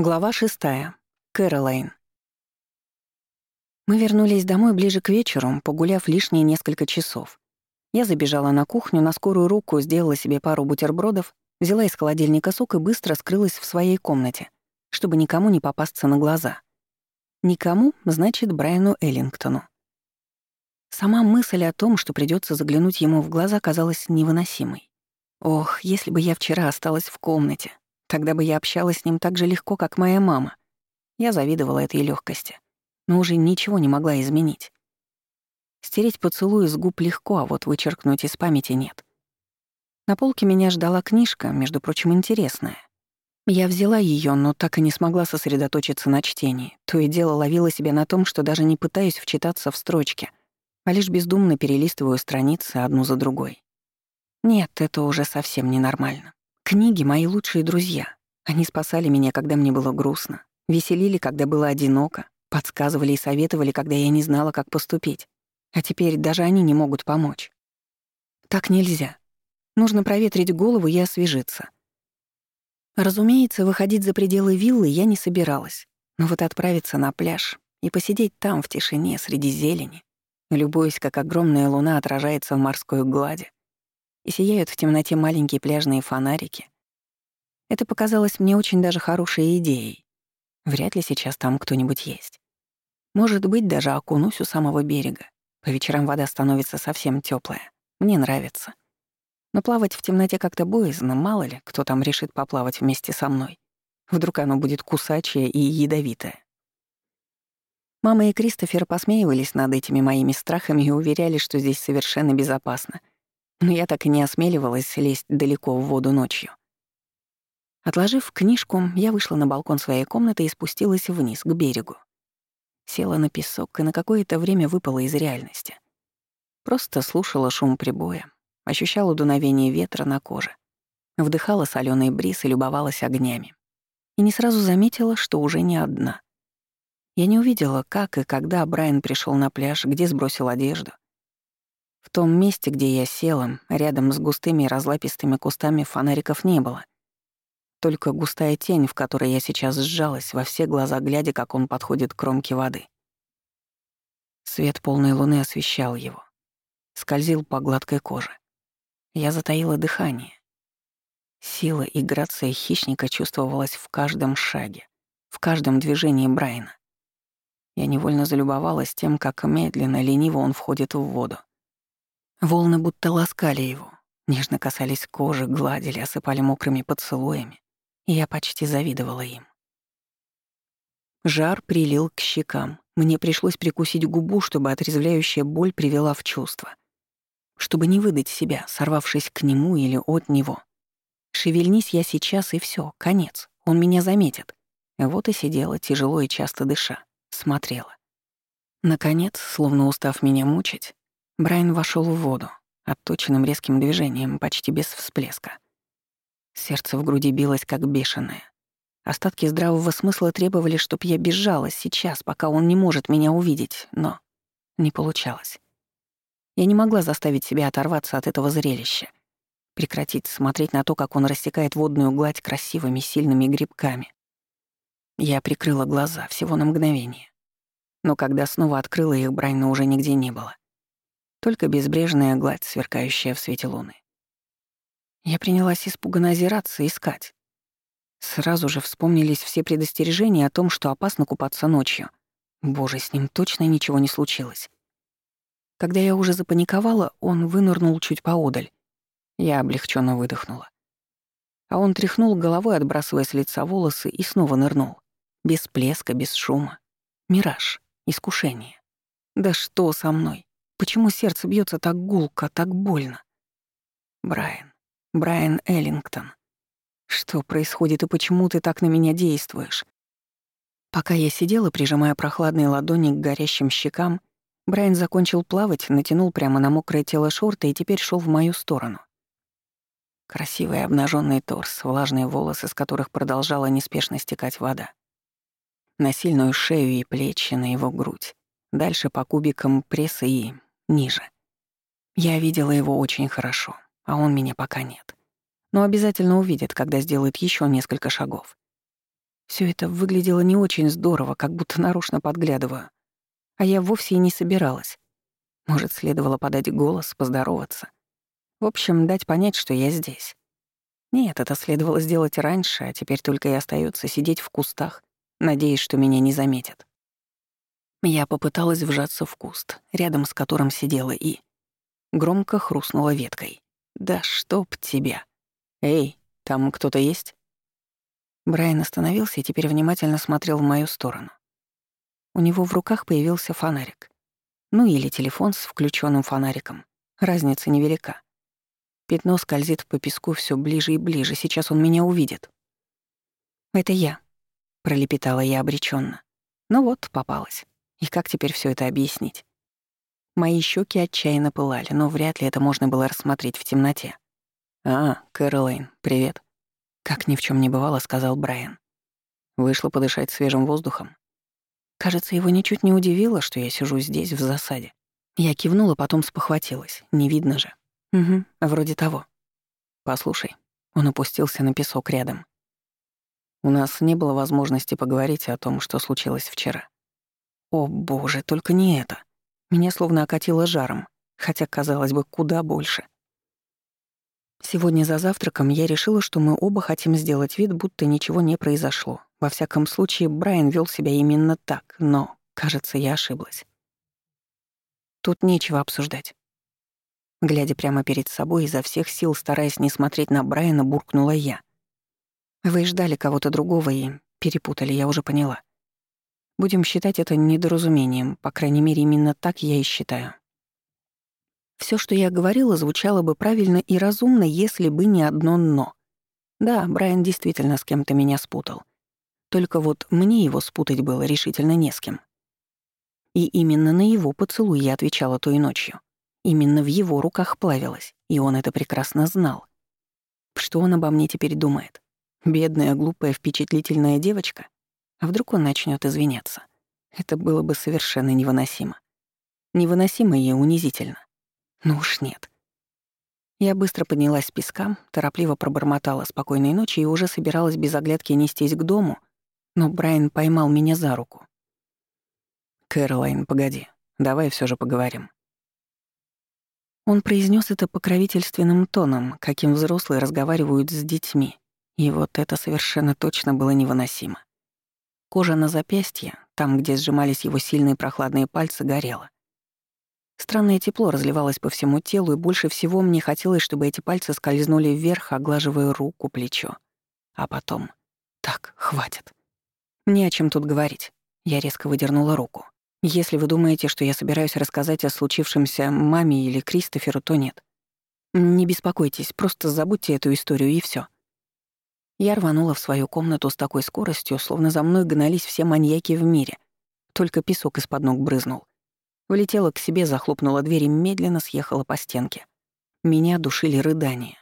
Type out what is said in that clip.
Глава шестая. Кэролайн. Мы вернулись домой ближе к вечеру, погуляв лишние несколько часов. Я забежала на кухню, на скорую руку сделала себе пару бутербродов, взяла из холодильника сок и быстро скрылась в своей комнате, чтобы никому не попасться на глаза. Никому, значит, Брайану Эллингтону. Сама мысль о том, что придется заглянуть ему в глаза, казалась невыносимой. Ох, если бы я вчера осталась в комнате, Тогда бы я общалась с ним так же легко, как моя мама. Я завидовала этой легкости, но уже ничего не могла изменить. Стереть поцелуй с губ легко, а вот вычеркнуть из памяти нет. На полке меня ждала книжка, между прочим, интересная. Я взяла ее, но так и не смогла сосредоточиться на чтении. То и дело ловила себя на том, что даже не пытаюсь вчитаться в строчки, а лишь бездумно перелистываю страницы одну за другой. Нет, это уже совсем ненормально. Книги — мои лучшие друзья. Они спасали меня, когда мне было грустно, веселили, когда было одиноко, подсказывали и советовали, когда я не знала, как поступить. А теперь даже они не могут помочь. Так нельзя. Нужно проветрить голову и освежиться. Разумеется, выходить за пределы виллы я не собиралась, но вот отправиться на пляж и посидеть там в тишине среди зелени, любуясь, как огромная луна отражается в морской глади, и сияют в темноте маленькие пляжные фонарики. Это показалось мне очень даже хорошей идеей. Вряд ли сейчас там кто-нибудь есть. Может быть, даже окунусь у самого берега. По вечерам вода становится совсем теплая. Мне нравится. Но плавать в темноте как-то боязно, мало ли, кто там решит поплавать вместе со мной. Вдруг оно будет кусачее и ядовитое. Мама и Кристофер посмеивались над этими моими страхами и уверяли, что здесь совершенно безопасно — но я так и не осмеливалась лезть далеко в воду ночью. Отложив книжку, я вышла на балкон своей комнаты и спустилась вниз, к берегу. Села на песок и на какое-то время выпала из реальности. Просто слушала шум прибоя, ощущала дуновение ветра на коже, вдыхала соленый бриз и любовалась огнями. И не сразу заметила, что уже не одна. Я не увидела, как и когда Брайан пришел на пляж, где сбросил одежду — в том месте, где я села, рядом с густыми разлапистыми кустами фонариков не было. Только густая тень, в которой я сейчас сжалась, во все глаза глядя, как он подходит к кромке воды. Свет полной луны освещал его. Скользил по гладкой коже. Я затаила дыхание. Сила и грация хищника чувствовалась в каждом шаге, в каждом движении Брайана. Я невольно залюбовалась тем, как медленно, лениво он входит в воду. Волны будто ласкали его, нежно касались кожи, гладили, осыпали мокрыми поцелуями, и я почти завидовала им. Жар прилил к щекам. Мне пришлось прикусить губу, чтобы отрезвляющая боль привела в чувство. Чтобы не выдать себя, сорвавшись к нему или от него. Шевельнись я сейчас, и все, конец. Он меня заметит. Вот и сидела, тяжело и часто дыша. Смотрела. Наконец, словно устав меня мучить, Брайан вошел в воду, отточенным резким движением, почти без всплеска. Сердце в груди билось как бешеное. Остатки здравого смысла требовали, чтоб я бежала сейчас, пока он не может меня увидеть, но не получалось. Я не могла заставить себя оторваться от этого зрелища, прекратить смотреть на то, как он рассекает водную гладь красивыми сильными грибками. Я прикрыла глаза всего на мгновение. Но когда снова открыла их, Брайна уже нигде не было только безбрежная гладь, сверкающая в свете луны. Я принялась испуганно озираться, искать. Сразу же вспомнились все предостережения о том, что опасно купаться ночью. Боже, с ним точно ничего не случилось. Когда я уже запаниковала, он вынырнул чуть поодаль. Я облегченно выдохнула. А он тряхнул головой, отбрасывая с лица волосы, и снова нырнул. Без плеска, без шума. Мираж, искушение. Да что со мной? Почему сердце бьется так гулко, так больно? Брайан. Брайан Эллингтон. Что происходит и почему ты так на меня действуешь? Пока я сидела, прижимая прохладные ладони к горящим щекам, Брайан закончил плавать, натянул прямо на мокрое тело шорты и теперь шел в мою сторону. Красивый обнаженный торс, влажные волосы, с которых продолжала неспешно стекать вода. На сильную шею и плечи, на его грудь. Дальше по кубикам пресса и ниже. Я видела его очень хорошо, а он меня пока нет. Но обязательно увидит, когда сделает еще несколько шагов. Все это выглядело не очень здорово, как будто нарочно подглядываю. А я вовсе и не собиралась. Может, следовало подать голос, поздороваться. В общем, дать понять, что я здесь. Нет, это следовало сделать раньше, а теперь только и остается сидеть в кустах, надеясь, что меня не заметят. Я попыталась вжаться в куст, рядом с которым сидела и... Громко хрустнула веткой. «Да чтоб тебя! Эй, там кто-то есть?» Брайан остановился и теперь внимательно смотрел в мою сторону. У него в руках появился фонарик. Ну или телефон с включенным фонариком. Разница невелика. Пятно скользит по песку все ближе и ближе. Сейчас он меня увидит. «Это я», — пролепетала я обреченно. Ну вот, попалась. И как теперь все это объяснить? Мои щеки отчаянно пылали, но вряд ли это можно было рассмотреть в темноте. «А, Кэролайн, привет», как ни в чем не бывало, сказал Брайан. Вышла подышать свежим воздухом. Кажется, его ничуть не удивило, что я сижу здесь, в засаде. Я кивнула, потом спохватилась. Не видно же. Угу, вроде того. Послушай. Он опустился на песок рядом. У нас не было возможности поговорить о том, что случилось вчера. О, боже, только не это. Меня словно окатило жаром, хотя, казалось бы, куда больше. Сегодня за завтраком я решила, что мы оба хотим сделать вид, будто ничего не произошло. Во всяком случае, Брайан вел себя именно так, но, кажется, я ошиблась. Тут нечего обсуждать. Глядя прямо перед собой, изо всех сил стараясь не смотреть на Брайана, буркнула я. Вы ждали кого-то другого и перепутали, я уже поняла. Будем считать это недоразумением, по крайней мере, именно так я и считаю. Все, что я говорила, звучало бы правильно и разумно, если бы не одно «но». Да, Брайан действительно с кем-то меня спутал. Только вот мне его спутать было решительно не с кем. И именно на его поцелуй я отвечала той ночью. Именно в его руках плавилась, и он это прекрасно знал. Что он обо мне теперь думает? Бедная, глупая, впечатлительная девочка? А вдруг он начнет извиняться? Это было бы совершенно невыносимо. Невыносимо и унизительно. Ну уж нет. Я быстро поднялась с песка, торопливо пробормотала спокойной ночи и уже собиралась без оглядки нестись к дому, но Брайан поймал меня за руку. «Кэролайн, погоди, давай все же поговорим». Он произнес это покровительственным тоном, каким взрослые разговаривают с детьми, и вот это совершенно точно было невыносимо. Кожа на запястье, там, где сжимались его сильные прохладные пальцы, горела. Странное тепло разливалось по всему телу, и больше всего мне хотелось, чтобы эти пальцы скользнули вверх, оглаживая руку, плечо. А потом... Так, хватит. Не о чем тут говорить. Я резко выдернула руку. Если вы думаете, что я собираюсь рассказать о случившемся маме или Кристоферу, то нет. Не беспокойтесь, просто забудьте эту историю и все. Я рванула в свою комнату с такой скоростью, словно за мной гнались все маньяки в мире. Только песок из-под ног брызнул. Влетела к себе, захлопнула дверь и медленно съехала по стенке. Меня душили рыдания.